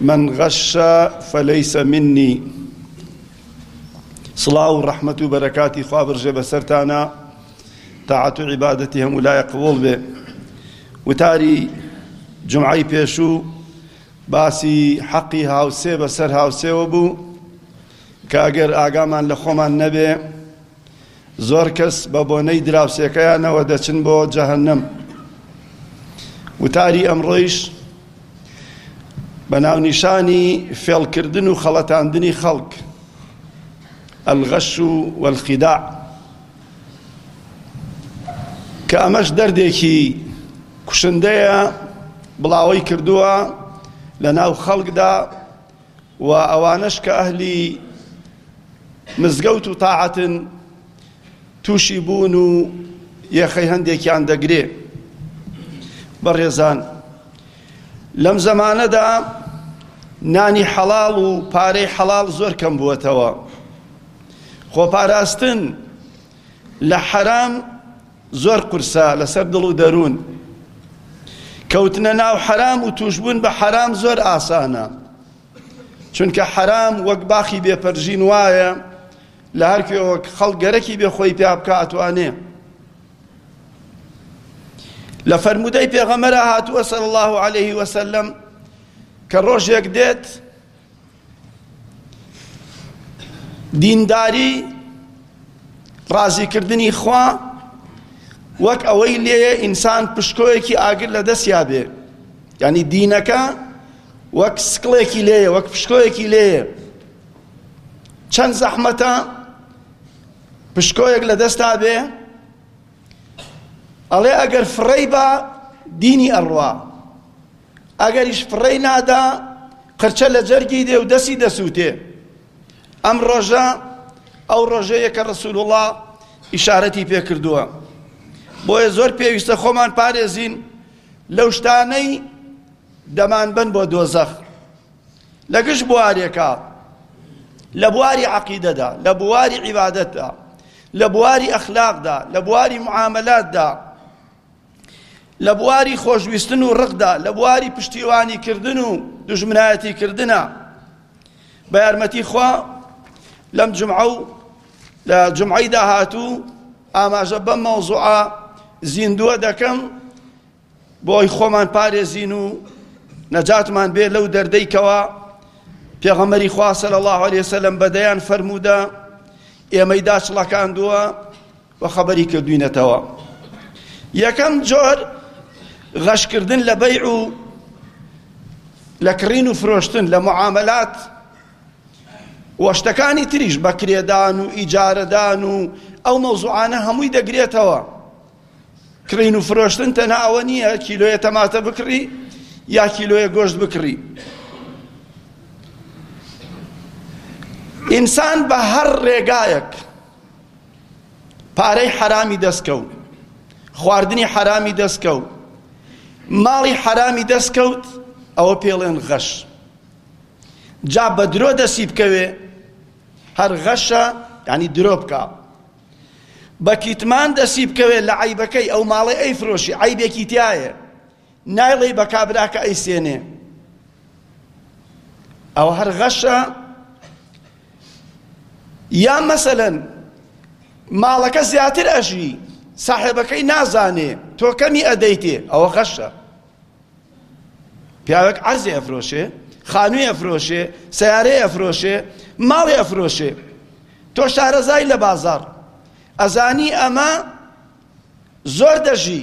من غش فلیس منی سڵاو و ڕەحمەت و بەرەکاتی خوا بڕژێ بەسەرتانە تاعەت و عیبادەتی هەموو لایە قبوڵ بێ وتاری جمعی پێشوو باسی حەقی هاوسێ بەسەر هاوسێوە بوو کە ئەگەر ئاگامان لە خۆمان نەبێ زۆر کەس بە بۆنەی دراوسێکەیانەوە دەچن بۆ جەهەنەم وتاری ئەمڕۆیش بە ناونیشانی فێڵکردن و خەڵەتاندنی خەڵک الغش والخداع کە ئەمەش دەردێکی کوشندەیە بڵاوەی کردووە لە ناو خەڵکدا و ئەوانەش کە ئەهلی مزگەوت و تاعەتن تووشی بوون و یەخەی هەندێکیان دەگرێ بەڕێزان لەم زەمانەدا نانی حەڵاڵ و پارەی حەڵاڵ زۆر کەم بووەتەوە خۆپاراستن لە حەرام زۆر قورسە لەسەر دڵ و دەروون. کەوتنە ناو حەرام و تووشبوون بە حەرام زۆر ئاسانە. چونکە حەرام وەک باخی بێپەرژین وایە لە هەر کوێوەک خەڵک گەرەکی بێ خۆی پیا بکە ئەتوانێ. لە فەرموودەی پێغەمەرە هاتووە سەر الله عليه وسلم کە ڕۆژێک دێت دینداری ڕازیکردنی خوا وەک ئەوەی لێیە ئینسان پشکۆیەکی ئاگر لە دەستیا بێ ینی دینەکە وەک سکڵێکی لێیە وەک پشکۆیەکی لێیە چەند زەحمەتە پشکۆیەک لە دەستا بێ ئەڵێ ئەگەر فڕەی بە دینی ئەڕوا ئەگەریش فڕێی نادا قرچە لە جەرگی دێ و دەسی دەسووتێ ئەم ڕۆژە ئەو ڕۆژەیە کە ڕسول وڵا ئیشارەتی پێکردووە بۆیە زۆر پێویستە خۆمان پارێزین لەو شتانەی دەمانبن بۆ دۆزەخ لە گشت بوارێکە لە بواری عقیدەدا لە بواری عیبادەتدا لە بواری ئەخلاقدا لە بواری معاملاتدا لە بواری خۆشویستن و ڕقدا لە بواری پشتیوانی کردن و دژمنایەتی کردنە بە یارمەتی خوا لەم جمعە و لە جمعەی داهاتوو ئاماژە بەم مەوزوعە زیندووە دەکەم بۆی خۆمان پارێزین و نەجاتمان بێ لەو دەردەیکەوە پێغەمەری خواسە لە الله عليه وسلم بەدەیان فەرموودە ئێمەی داچڵەکاندووە و خەبەری کردووینەتەوە. یەکەم جۆر غەشکردن لە بەیع و لە کڕین و فرۆشتن لە معاملات و شتەکانی تریش بە کرێدان و ئیجارەدان و ئەو مەوزوعانە هەمووی دەگرێتەوە کڕین و فرۆشتن تەنها ئەوە نییە کیلۆیە تەماتە بکڕی یا کیلۆیە گۆشت بکڕی ئینسان بە هەر ڕێگایەک پارەی حەرامی دەستکەوت خواردنی حەرامی دەستکەوت ماڵی حەرامی دەستکەوت ئەوە پێڵێن غەش جا بە درۆ دەسی بکەوێ هەر غەشە ینی درۆ بکە بە کیتمان دەسی بکەوێ لە عیبەکەی ئەو ماڵی ئەی فرۆشی عیبێکی تایە نایڵێی بە کابراکە ئەیسێنێ ئەوە هەر غەشە یا مەسەلەن ماڵەکە زیاتر ئەژی ساحێبەکەی نازانێ تۆ کەمی ئەدەیتێ ئەوە غەشە پیاوێک عەرزێ ئەفرۆشێ خانووی ئەفرۆشێ سیارەی ئەفرۆشێ ماڵی ئەفرۆشێ تۆ شارەزای لە بازار ئەزانی ئەمە زۆر دەژی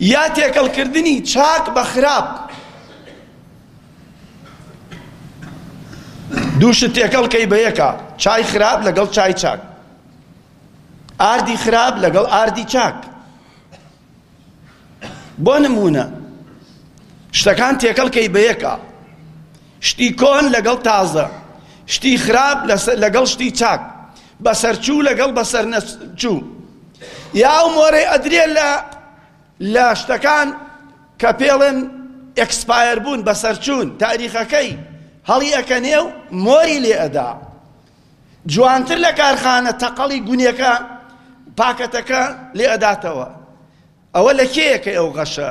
یا تێکەڵ کردنی چاک بە خراپ دوو شت تێکەڵ کەی بە یەکە چای خراپ لەگەڵ چای چاک ئاردی خراپ لەگەڵ ئاردی چاک بۆ نمونە شتەکان تێکەڵ کەی بە یەکە شتی کۆن لەگەڵ تازە شتی خراپ لەگەڵ شتی چاک بەسەرچوو لەگەڵ بەسەرنەچوو یا ئەو مۆرەی ئەدرێ لە لە شتەکان کە پێڵێن ئەکسپایر بوون بەسەرچوون تاریخەکەی هەڵی ئەکەنێ و مۆری لێ ئەدا جوانتر لە کارخانە تەقەڵی گونێکە پاکەتەکە لێ ئەداتەوە ئەوە لە کێیەکە ئەو غەشە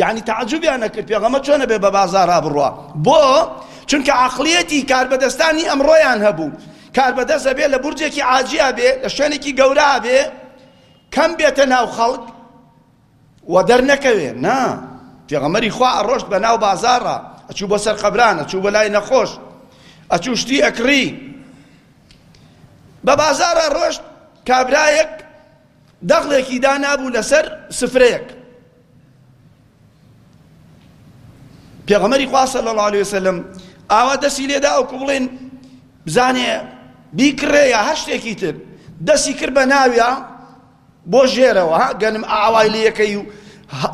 یەعنی تەعەجوبیان ئەکرد پێغەمبەر چۆن ئەبێ بە بازاڕا بڕوا؟ بۆ؟ چونکە عەقڵیەتی کاربەدەستانی ئەمڕۆیان هەبوو، کاربەدەست ئەبێ لە بورجێکی عاجی ئەبێ، لە شوێنێکی گەورە ئەبێ، کەم بێتە ناو خەڵک و دەرنەکەوێ، نا، پێغەمبەری خوا ئەڕۆشت بە ناو بازاڕا، ئەچوو بۆ سەر قەبران، ئەچوو بۆ لای نەخۆش، ئەچوو شتی ئەکڕی، بە بازاڕا ڕۆشت کابرایەک، دەغڵێکی دانابوو لەسەر سفرەیەک پێغەمەری خوا صلی الله علیه وسلم ئاوا دەسی لێدا ئەوکو بڵێن بزانێ بیکڕێ یا هەر شتێکی تر دەسی کرد بە ناویا بۆ ژێرەوە ها گەنم ئاوای لەکەی و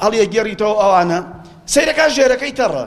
هەڵیە گێڕیتەوە ئەوانە سیرەکە ژێرەکەی تەڕە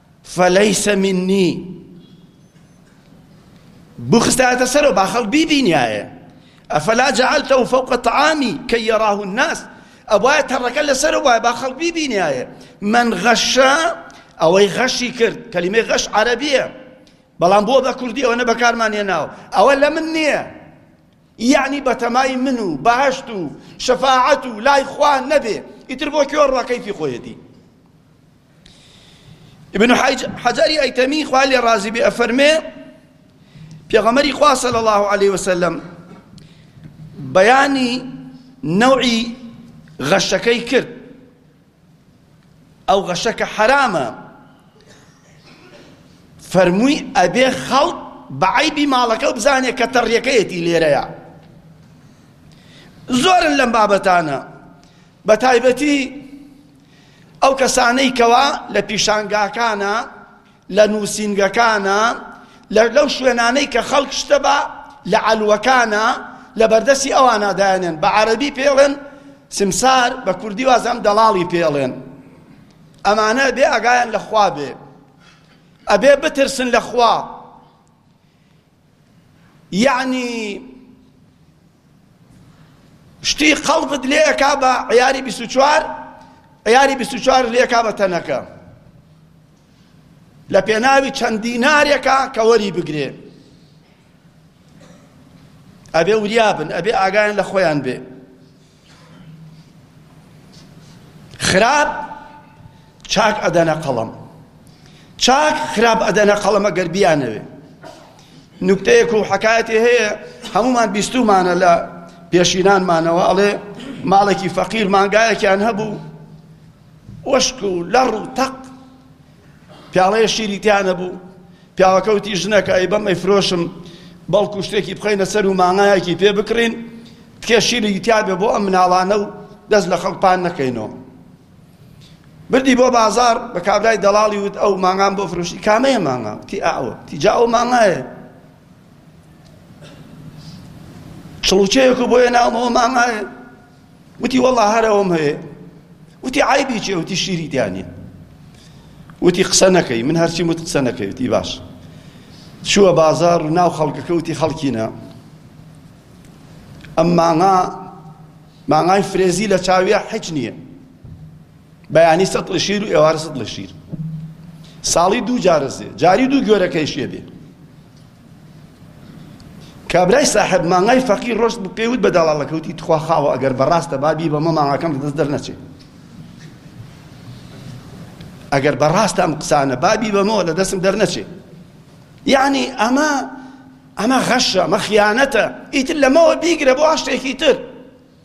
فلیس منی بخستایەتە سەرەوە با خەڵک بیبینیایە ئەفەلا جعلتەو فوق طعامی کە یەڕاه الناس ئەوایە تەڕەکە لەسەر وایە با خەڵک بیبینیایە من غەشە ئەوەی غەشی کرد کەلیمەی غەش عەرەبیە بەڵام بۆ بە کوردی ئەوەنە بەکارمان هێناوە ئەوە لە من نییە یعنی بەتەمای من و بەهشت و شەفاعەت و لای خوا نەبێ ئیتر بۆ کوێ ڕاکەیفی خۆیەتی ابن حجر ئەیتەمی خوا لێ ڕازی بێ ئەفەرمێ پێغەمەری خوا صلی الله علیه وسلم بەیانی نەوعی غەشەکەی کرد ئەو غەشەکە حرامە فەرمووی ئەبێ خەڵک بەعیبی ماڵەکە و بزانێت کە تەڕیەکەیەتی لێرەیە زۆرن لەم بابەتانە بەتایبەتی ئەو کەسانەی کەوا لە پیشانگاکانە، لە نووسینگەکانە، لە لەو شوێنانەی کە خەڵک شتە بە لە عەلوەکانە لە بەردەستی ئەوانا دایەنێن، بە عەرەبی پێی ئەڵێن سمسار، بە کوردی وازم دەڵاڵی پێ ئەڵێن. ئەمانە ئەبێ ئاگایان لە خوا بێ. ئەبێ بترسن لە خوا. یەعنی شتی خەڵقت لێ ئەکا بە عیاری بیست و چوار عیاری بیست و چوار لێ ئەکا بە تەنەکە لە پێناوی چەند دینارێکە کە وەری بگرێ ئەبێ وریابن ئەبێ ئاگایان لە خۆیان بێ خراپ چاک ئەدەنە قەڵەم چاک خراپ ئەدەنە قەڵەمە گەر بیانەوێ نوکتەیەک و حکایەتی هەیە هەمومان بیستومانە لە پێشینانمانەوە ئەڵێ ماڵێکی فەقیر مانگایەکیان هەبوو وەشک و لەڕ و تەق پیاڵەیەک شیری تیا نەبوو. پیاوەکە وتی، ژنەکە ئەی بەم ئەیفرۆشم، بەڵکو شتێکی بخەینە سەر و مانگایەکی پێ بکڕین، تکێ شیرێکی تیا بێ بۆ ئەم مناڵانە و دەست لە خەڵک پان نەکەینەوە. بردی بۆ بازاڕ، بە کابرای دەڵاڵی وت، ئەو مانگام بۆ فرۆشی، کامەیە مانگا؟ وتی، ئا ئەوە. وتی، جا ئەو مانگایە. چڵوچێیەک و بۆیە ناومەوە مانگایە. وتی وەڵا هەر ئەوەم هەیە وتی عیبی چیە وتی شیری تیانە وتی قسە نەکەی من هەرچی وت قسە نەکەی وتی باش چووە بازار و ناو خەڵکەکە وتی خەڵکینە ئەم مانا مانای فرێزی لە چاویە حچ نییە بەیانی سەد لە شیر و ئێوارە سەد لە شیر ساڵی دوو جارەزێ جاری دوو گۆرەکەی شێ بێ کابرای ساحێب مانگای فەقیر ڕۆشت بوو پێی وت بە داڵاڵەکە وتی تخوا خاوە ئەگەر بەڕاستە با بی بەمە مانگاکەم لە دەست دەرنەچێ ئەگەر بەڕاستە ئەم قسانە بابی بەمەوە لە دەستم دەرنەچێ یعنی ئەمە ئەمە غەشە ئەمە خیانەتە ئیتر لەمەوە بیگرە بۆ ئاشتێکی تر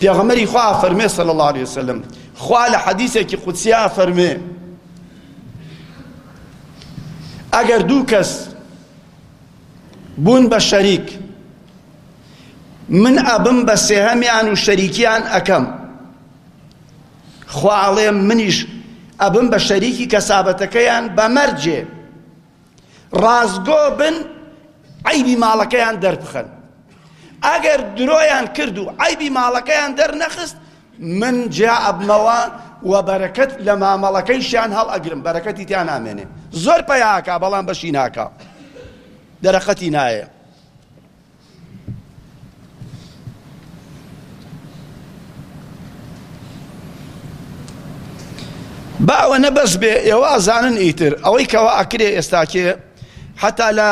پێغەمبەری خوا فەرمێ صلی الله علیه وسلم خوا لە حەدیثێکی قودسیا فەرمێ ئەگەر دوو کەس بوون بە شەریک من ئەبم بە سێهەمیان و شەریکیان ئەکەم خوا ئەڵێم منیش ئەبم بە شەریکی کەسابەتەکەیان بە مەرجێ ڕاستگۆ بن عەیبی ماڵەکەیان دەربخەن ئەگەر درۆیان کرد و عیبی ماڵەکەیان دەرنەخست من جیا ئەبمەوە و بەرەکەت لە مامەڵەکەیشیان هەڵ ئەگرم بەرەکەتی تیا نامێنێ زۆر پیاکە بەڵام بەشی ناکە دەرەقەتی نایە با ئەوە نەبەس بێ ئێوە ئەزانن ئیتر ئەوەی کەەوە ئەکرێ ئێستاکێ حتا لە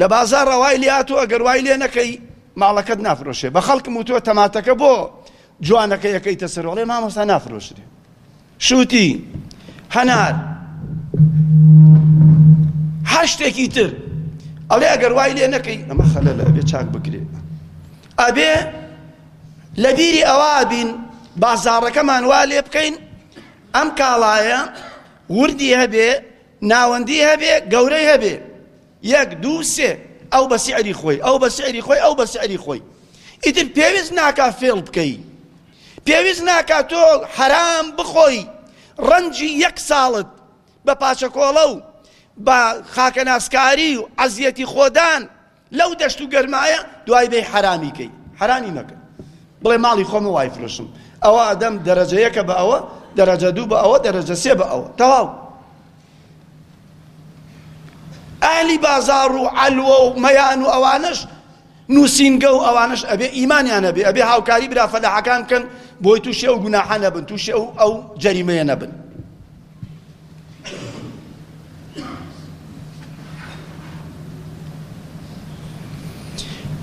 لە بازار ڕەوای لات و ئەگەر وای لێ نەکەی ماڵەکەت نافرۆشێ بە خەڵکم وتووە تەماتەکە بۆ جوانەکە یەکەی تەسەرۆڵێ مامۆستا نافرۆشرێ شووتی هەنار هەر شتێکی تر ئەڵێ ئەگەر وای لێ نەکەی ئەمە خەلەلە ئەبێ چاک بکرێ ئەبێ لە بیری ئەوە بین بازاڕەکەمان وا لێ بکەین ئەم کاڵایە وردی هەبێ ناوەندی هەبێ گەورەی هەبێ یەک دوو سێ ئەو بە سعری خۆی ئەو بە سعری خۆی ئەو بە سعری خۆی ئیتر پێویست ناکا فێڵ بکەی پێویست ناکات تۆ حەرام بخۆی ڕەنجی یەک ساڵت بە پاچەکۆڵە و بە خاکەناسکاری و عەزیەتی خۆدان لەو دەشت و گەرمایە دوای بێ حەرامی کەی حەرامی مەکە بڵێ ماڵی خۆمە وای فرۆشم ئەوە ئەدەم دەرەجە یەکە بە ئەوە دەرەجە دوو بە ئەوە دەرەجە سێ بە ئەوە تەواو ئەهلی بازار و عەلوە و مەیان و ئەوانش نوسینگە و ئەوانەش ئەبێ ئیمانیان هەبێ ئەبێ هاوکاری برا فەلاحەکان بکەن بۆی تووشی ئەو گوناحە نەبن تووشی ئەو ئەو جەریمەیە نەبن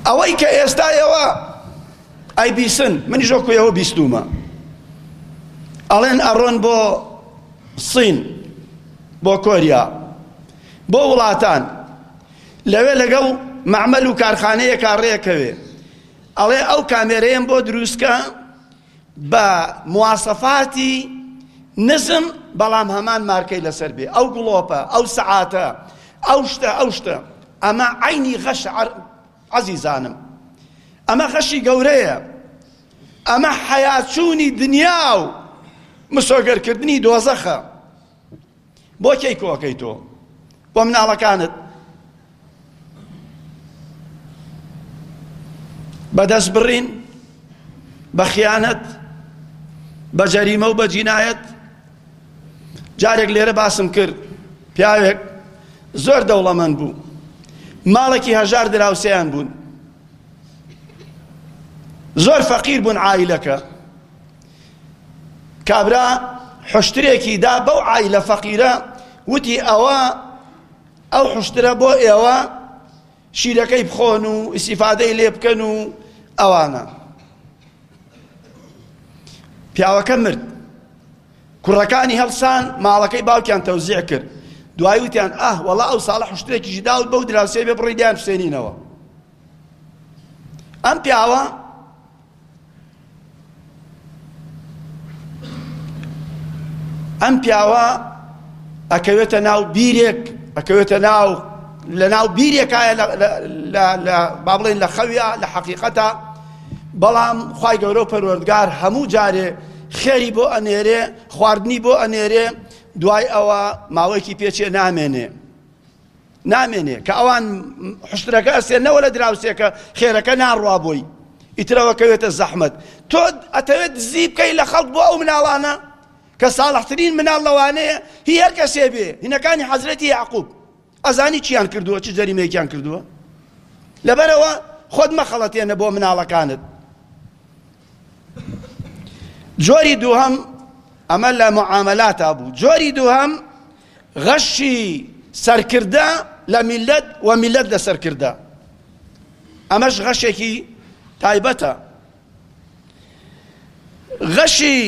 ئەوەی کە ئێستا ئێوە ئەی بیسن منی ژۆ کوێەوە بیستومە ئەڵێن ئەڕۆن بۆ سین بۆ کۆریا بۆ وڵاتان لەوێ لەگەڵ مەعمەل و کارخانەیەکا ڕێکەوێ ئەڵێ ئەو کامێرەیەم بۆ دروستکە بە مواسەفاتی نزم بەڵام هەمان مارکەی لەسەر بێ ئەو گڵۆپە ئەو سەعاتە ئەو شتە ئەو شتە ئەمە عینی غەش عەزیزانم ئەمە غەشی گەورەیە ئەمە حەیاچوونی دنیا و مسۆگەرکردنی دۆزەخە بۆ کێی کۆکەی تۆ بۆ مناڵەکانت بەدەست بڕین بە خیانەت بە جەریمە و بە جینایەت جارێک لێرە باسم کرد پیاوێک زۆر دەوڵەمەند بوو ماڵێکی هەژار دراوسیان بوون زۆر فەقیر بوون عیلەکە کابرا حوشترێکی دا بەو عایلە فەقیرە وتی ئەوە ئەو حوشترە بۆ ئێوە شیرەکەی بخۆن و ئیسیفادەی لێ بکەن و ئەوانە پیاوەکە مرد کوڕەکانی هەڵسان ماڵەکەی باوکیان تەوزیع کرد دوای وتیان ئاه وەڵا ئەو ساڵە حشتێکیشی داوت بەو دراوسێ بێ بڕی دیان حسێنینەوە ئەم پیاوە ئەم پیاوە ئەکەوێتە ناو بیرێک ئەکەوێتە ناو لە ناو بیرێکایە با بڵێن لە خەویا لە حەقیقەتە بەڵام خی گەورە و پەروەردگار هەموو جارێ خێری بۆ ئەنێرێ خواردنی بۆ ئەنێرێ دوای ئەوە ماوەیەکی پێچێ نامێنێ نامێنێ کە ئەوان حشترەکە ئەسێ نەوە لە دراوسێکە خێرەکە ناڕوا بۆی ئیترەوە کەوێتە زەحمەت تۆ ئەتەوێت دزی بکەی لە خەڵک بۆ ئەو مناڵانە کە ساڵحترین مناڵ لەوانەیە هی هەر کەسێ بێ هینەکانی حەزرەتی یعقوب ئەزانی چیان کردووە چ جەریمەیەکیان کردووە لەبەرەوە خۆت مەخەڵەتێنە بۆ مناڵەکانت جۆری دووهەم ئەمە لە معاملاتە بوو جۆری دووهەم غەشی سەرکردە لە میللەت و میللەت لە سەرکردە ئەمەش غەشێکی تایبەتە غەشی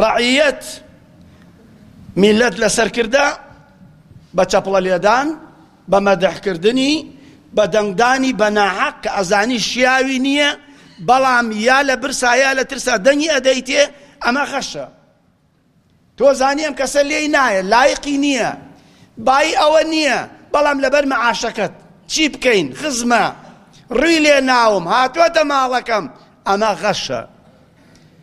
ڕعیەت میللەت لە سەرکردە بە چەپڵە لێدان بە مەدەحکردنی بە دەنگدانی بە ناحەق کە ئەزانی شیاوی نییە بەڵام یا لە برسا یا لە ترسا دەنگی ئەدەیتێ ئەمە غەشە تۆزانی ئەم کەسە لێی نایە لایقی نیە بایی ئەوە نیە بەڵام لەبەر معاشەکەت چی بکەین خزمە ڕوی لێ ناوم هاتوەتە ماڵەکەم ئەمە غەشە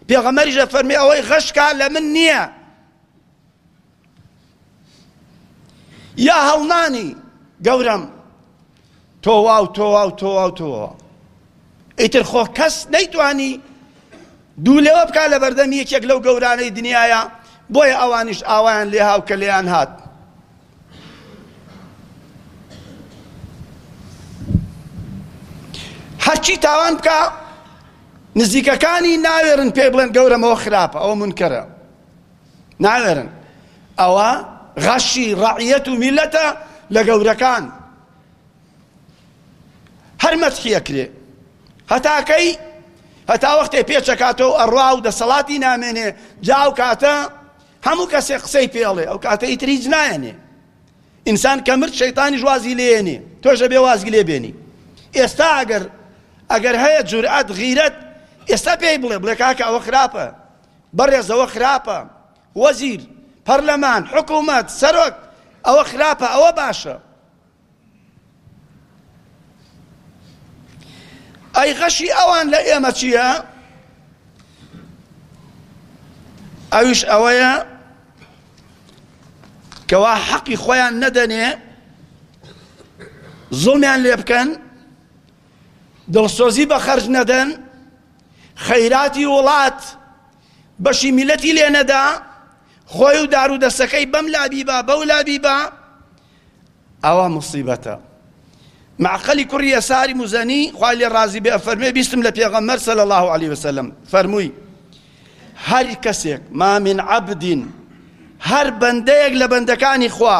پێغەمەریش لە فەرمی ئەوەی غەشکا لە من نییە یا هەڵنانی گەورەم تۆوا و تۆوا و تۆوا و تۆوا ئیتر خۆ کەس نەیتوانی دوو لەوە بکە لە بەردەم یەکێک لەو گەورانەی دنیاە بۆیە ئەوانیش ئاوایان لێ هاو کە لێیان هات هەرچی تاوان بکە نزیکەکانی ناوێرن پێ بڵێن گەورەمەوە خراپە ئەوە منکەرە ناوێرن ئەوە غەشی ڕەعیەت و میلەتە لە گەورەکان هەر مەسحی ئەکرێ هەتا کەی هەتا وەختێ پێچەکاتەوە ئەڕوا و دەسەڵاتی نامێنێ جا ئەو کاتە هەموو کەسێ قسەی پێڵێ ئەو کاتە ئیتر هیچ نایەنێ ئینسان کە مرد شەیتانیش وازی لێنێ تۆشە بێ وازی لێ بێنی ئێستا ئەگەر ئەگەر هەیە جورئەت غیرەت ئێستا پێی بڵێ بڵێ کاکە ئەوە خراپە بەڕێز ئەوە خراپە وەزیر پەرلەمان حکومەت سەرۆک ئەوە خراپە ئەوە باشە ئەی غەشی ئەوان لە ئێمە چییە؟ ئەویش ئەوەیە کەوا حەقی خۆیان نەدەنێ زڵمیان لێ بکەن دڵسۆزی بە خەرج نەدەن، خەیراتی وڵات بەشی میلەتی لێ نەدا، خۆی و دارو دەستەکەی بەم لا بیبا بەو لا بیبا، ئەوە موسیبەتە. معقلی کوڕی یەساری موزەنی خوای لێ ڕازی بێ ئەفەرموێ بیستم لە پێغەمبەر صلی الله علیه وسلم فەرمووی هەر کەسێک ما من عبد هەر بەندەیەک لە بەندەکانی خوا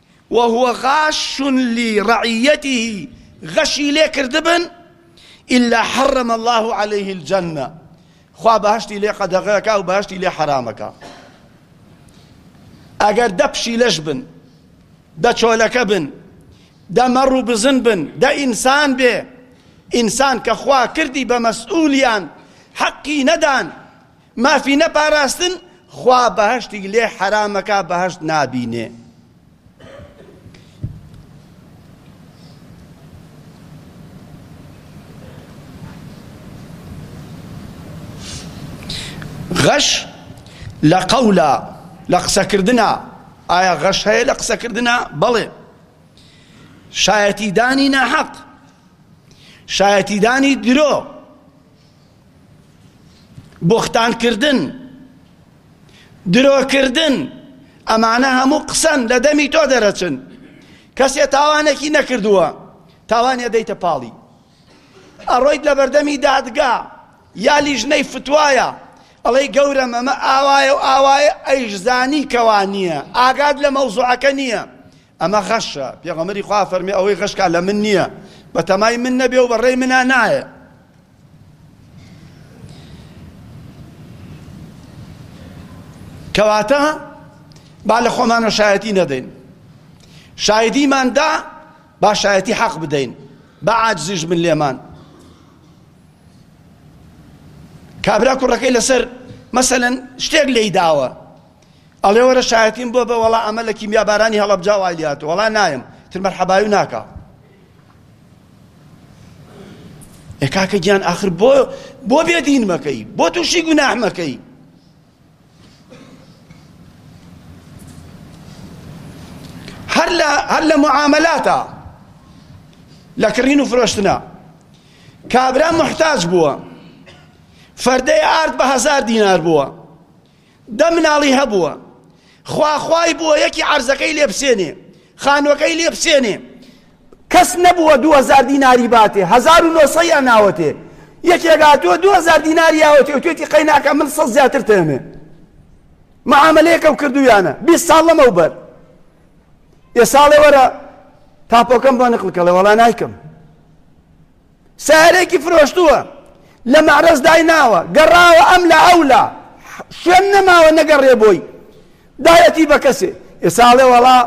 وهو غاش لرعیته غەشی لێ کردبن الا حرم الله علیه الجنە خوا بەهەشتی لێ قەدەغەکا و بەهەشتی لێ حەرامەکا ئەگەر دە پشیلەش بن دە چۆلەکە بن دە مەڕ و بزن بن دە ئینسان بێ ئینسان کە خوا کردی بە مەسئولیان حەقی نەدان مافی نەپاراستن خوا بەهەشتی لێ حەرامەکا بەهەشت نابینێ غەش لە قەولا لە قسەکردە ئایا غەش هەیە لە قسەکردە بەڵێ شایەتیدانی ناحەق شایەتیدانی درۆ بوختان کردن درۆ کردن ئەمانە هەموو قسەن لە دەمی تۆ دەرەچن کەسێ تاوانێکی نەکردووە تاوانێ دەیتە پاڵی ئەڕۆیت لە بەردەمی دادگا یا لیژنەی فتوایە ئەڵەی گەورە مەمە ئاوایە و ئاوایە ئەیشزانی کەوا نییە ئاگاد لە مەوزوعەکە نییە ئەمە غەشە، پێغەمبەری خوا فەرمی ئەوەی غەش کا لە من نییە، بە تەمای من نەبێ و بە ڕێی منا نایە. کەواتە با لە خۆمانە شایەتی نەدەین شایدیماندا با شایەتی حەق بدەین بە عاجزیش من لێمان کابرا کوڕەکەی لەسەر مەسەن شتێک لی داوە ئەڵێ وەرە شایەتیم بۆ بە وەڵا ئەمە لە کیمیا بارانی هەڵەبجا وای لێهاتوو وەڵا نایم تر مەرحەبایو ناکا ئێ کاکە گیان ئاخر بۆ بۆ بێدین مەکەی بۆ تووشی گوناح مەکەی هەر لە هەر لە معاملاتە لە کڕین و فرۆشتنە کابرا محتاج بووە فەردەی ئارد بە هەزار دینار بووە دە مناڵی هەبووە خوا خوای بووە یەکی عەرزەکەی لێ بسێنێ خانوەکەی لێ بسێنێ کەس نەبووە دوو هەزار دیناری باتێ هەزار و نۆسەی ئەناوەتێ یەکێک هاتووە دوو هەزار دیناری یاوەتێ و توێتی قەیناکە من سەد زیاتر تێمێ معاملەیەکە و کردویانە بیست ساڵ لەمە و بەر ئێ ساڵێ وەرە تاپۆکەم بۆ نقڵکەڵێ وەڵا نایکەم سەیارەیەکی فرۆشتووە لە مەعرەز دایناوە گەڕاوە ئەم لا ئەو لا شوێن نەماوە نەگەڕێ بۆی دایەتی بە کەسێ ئێساڵێ وەڵا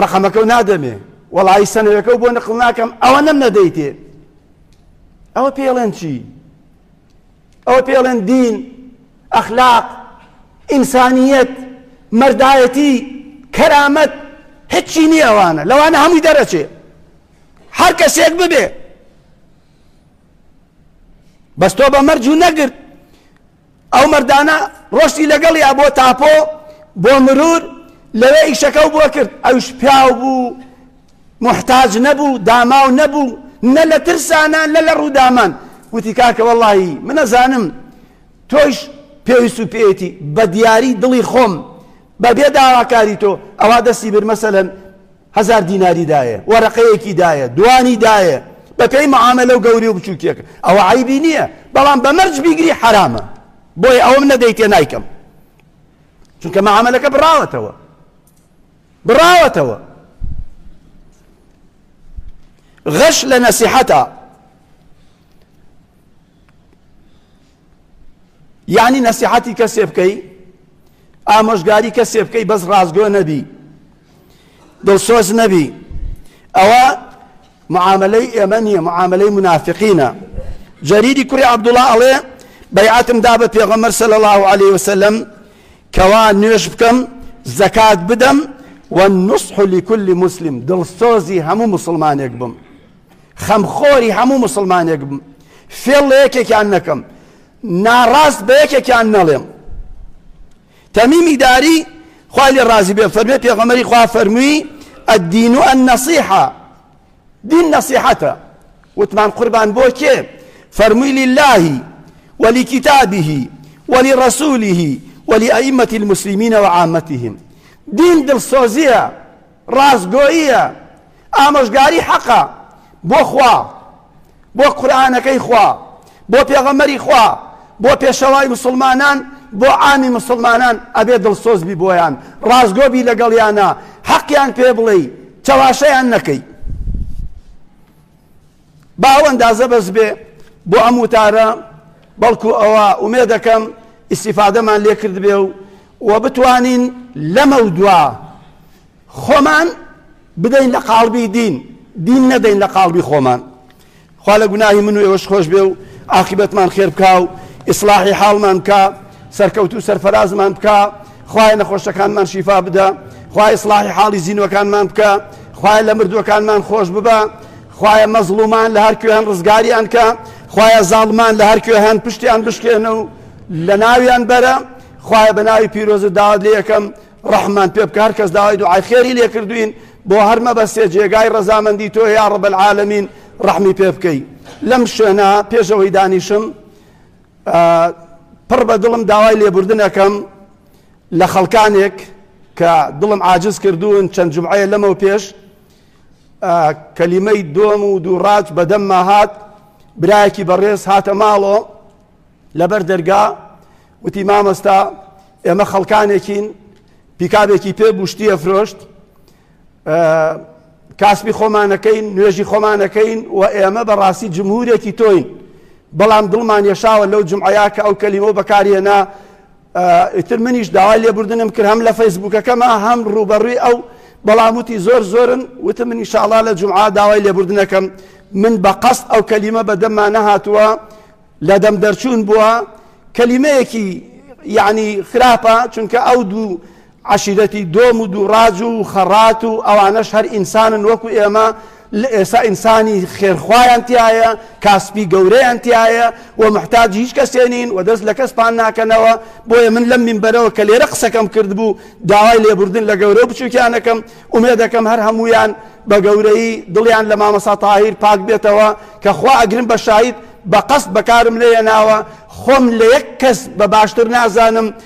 ڕقەمەکە و نادەمێ وەڵی سەنەوەکە و بۆ نەقل ناکەم ئەوە نەم نەدەیتێ ئەوە پێڵێن چی ئەوە پێڵێن دین ئەخلاق ئینسانیت مەردایەتی کەرامەت هیچی نییەوانە لەوانە هەمووی دەرەچێ هەر کەسێک ببێ بەس تۆ بە مەرج و نەگرت ئەو مردانە ڕۆشتی لەگەڵ یا بۆ تاپۆ بۆ مرور لەوێ ئیشەکە بۆ کرد ئەوش پیاو بوو محتاج نەبوو داماو نەبوو نە لە ترسانە لە لە ڕوودامان وتی کاکە وەڵی منەزانم تۆش پێویست و پێێتی بە دیاری دڵی خۆم بە بێ داواکاری تۆ ئەوا دەستی برد مەسەلەن هەزار دیناری دایێ وەرەقەیەکی دایێ دوانی دایێ بە پێی معاملە و گەوری و بچووکێک ئەوە عیبی نییە بەڵام بە مەرج بیگری حرامە بۆی ئەوم نەدەیتێ نایکەم چونکە معاملەکە بڕاوەتەوە بڕاوەتەوە غەش لە نەسیحەتە یەعنی نەسیحەتی کەسێ بکەی ئامۆژگاری کەسێ بکەی بەس ڕاستگۆ نەبی دڵسۆز نەبی ئەوە معاملەی ئێمە نییە معاملەی منافقینە جەریدی کوڕی عەبدوڵا ئەڵێ بەیعەتم دا بە پێغەمەر سەل الله عليه وسلم کەوا نوێش بکەم زەکات بدەم والنصح لكل مسلم دڵسۆزی هەموو مسلمانێک بم خەمخۆری هەموو موسڵمانێک بم، فێڵ لە یەکێکیان نەکەم، ناڕاست بە یەکێکیان نەڵێم. تەمیمی داری، خوای لێ ڕازی بێ، فەرمێ پێغەمبەری خوا فەرمووی الدین النصیحە دین نەسیحەتە وتمان قوربان بۆ کێ فەرمووی للهی ولی کتابه ولی رسوله ولی ئەئیمەتی المسلمین و عامەتهم دین دڵسۆزیە ڕاستگۆییە، ئامۆژگاری حەقە، بۆ خوا، بۆ قورئانەکەی خوا، بۆ پێغەمبەری خوا، بۆ پێشەوای موسڵمانان، بۆ عامی موسڵمانان، ئەبێ دڵسۆز بی بۆیان، ڕاستگۆ بی لەگەڵیانا، حەقیان پێ بڵێی، چەواشەیان نەکەی. با ئەو ئەندازە بەس بێ بۆ ئەم وتارە بەڵکو ئەوە ئومێدەکەم ئیسیفادەمان لێ کردبێ و و بتوانین لەمە و دوا خۆمان بدەین لە قاڵبی دین دین نەدەین لە قاڵبی خۆمان خوا لە گوناهی من و ئێوەش خۆش بێ و عاقبەتمان خێر بکە و ئیسلاحی حاڵمان بکە سەرکەوت و سەرفرازمان بکە خوای نەخۆشەکانمان شیفا بدە خوای ئیسلاحی حاڵی زیینەکانمان بکە خوای لە مردوەکانمان خۆش ببە خوایە مەزڵومان لە هەر کوێ هەن ڕزگاریان کە، خوایە زاڵمان لە هەر کوێ هەن پشتیان بشکێنە و لە ناویان بەرە، خوایە بە ناوی پیرۆزت داوات لێ یەکەم ڕەحممان پێ بکە هەر کەس داوای دوعای خێری لێ کردوین بۆ هەر مەبەستێ جێگای ڕەزامەندی تۆیە یا ڕەب العالمین ڕەحمی پێ بکەی لەم شوێنە پێش ئەوەی دانیشم پڕ بە دڵم داوای لێبوردنەکەم لە خەڵکانێک کە دڵم عاجز کردوون چەند جمعەیە لەمەو پێش کەلیمەی دۆم و دووڕاچ بەدەمما هات برایەکی بەڕێز هاتە ماڵۆ لەبەر دەرگا وتی مامەستا ئێمە خەڵکانێکین پیکابێکی پێ بوشتیە فرۆشت کاسبی خۆمانەکەین نوێژی خۆمانەکەین و ئێمە بەڕاستی جمهورێکی تۆین بەڵام دڵمان یەشاوە لەو جمعەیە کە ئەو کەلیمە بەکارهێنا ئیتر منیش داوای لێبوردنم کرد هەم لە فەیسبووکەکەمە هەم ڕووبەڕووی ئەو بەڵام وتی زۆر زۆرن وتم من ئینشاءڵا لە جمعە داوای لێبوردنەکەم من بە قەست ئەو کەلیمە بەدەمما نەهاتووە لە دەم دەرچوون بووە کەلیمەیەکی یعنی خراپە چونکە ئەو دوو عەشیرەتی دۆم و دووڕاج و خەڕات و ئەوانەش هەر ئینسانن وەکو ئێمە، ئێستا ئینسانی خێرخوایان تیایە، کاسپی گەورەیان تیایە و موحتاجی هیچ کەسێ نین و دەست لە کەس پان ناکەنەوە، بۆیە من لەم مینبەرەوە کە لێرە قسەکەم کردبوو داوای لێبوردن لە گەورە و بچوکیانەکەم، ئومێدەکەم هەر هەموویان بە گەورەیی دڵیان لە مامۆستا تاهیر پاک بێتەوە کە خوا ئەگرم بە شاهید بە قەست بەکارم نەهێناوە، خۆم لە یەک کەس بە باشتر نازانم،